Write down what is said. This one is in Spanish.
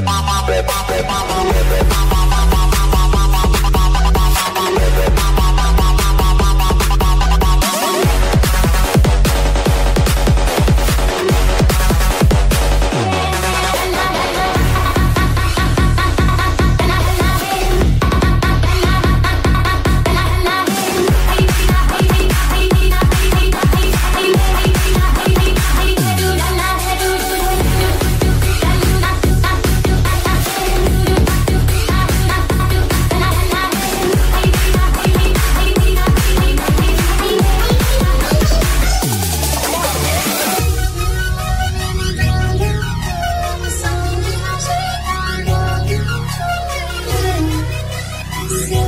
Bye. I.